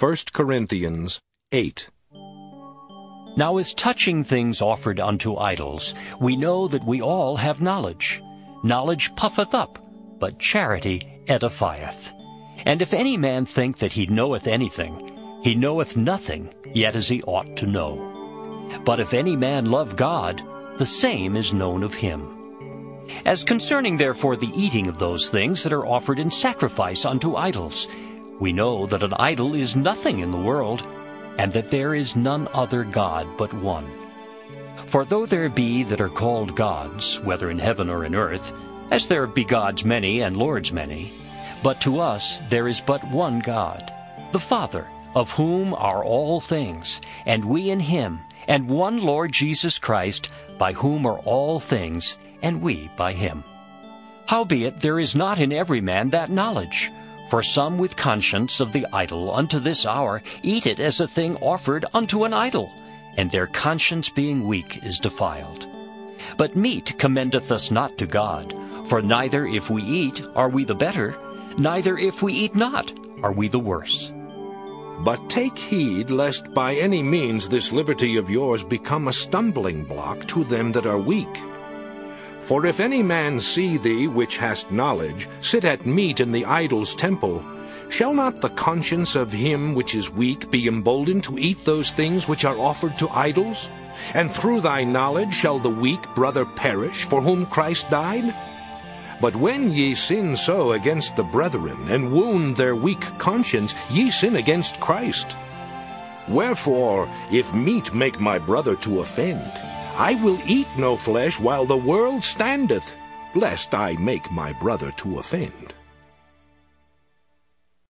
1 Corinthians 8. Now as touching things offered unto idols, we know that we all have knowledge. Knowledge puffeth up, but charity edifieth. And if any man think that he knoweth anything, he knoweth nothing, yet as he ought to know. But if any man love God, the same is known of him. As concerning therefore the eating of those things that are offered in sacrifice unto idols, we know that an idol is nothing in the world, and that there is none other God but one. For though there be that are called gods, whether in heaven or in earth, as there be gods many and lords many, but to us there is but one God, the Father, of whom are all things, and we in him, and one Lord Jesus Christ, by whom are all things, and we by him. Howbeit there is not in every man that knowledge. For some with conscience of the idol unto this hour eat it as a thing offered unto an idol, and their conscience being weak is defiled. But meat commendeth us not to God, for neither if we eat are we the better, neither if we eat not are we the worse. But take heed lest by any means this liberty of yours become a stumbling block to them that are weak. For if any man see thee, which hast knowledge, sit at meat in the idol's temple, shall not the conscience of him which is weak be emboldened to eat those things which are offered to idols? And through thy knowledge shall the weak brother perish, for whom Christ died? But when ye sin so against the brethren, and wound their weak conscience, ye sin against Christ. Wherefore, if meat make my brother to offend, I will eat no flesh while the world standeth, lest I make my brother to offend.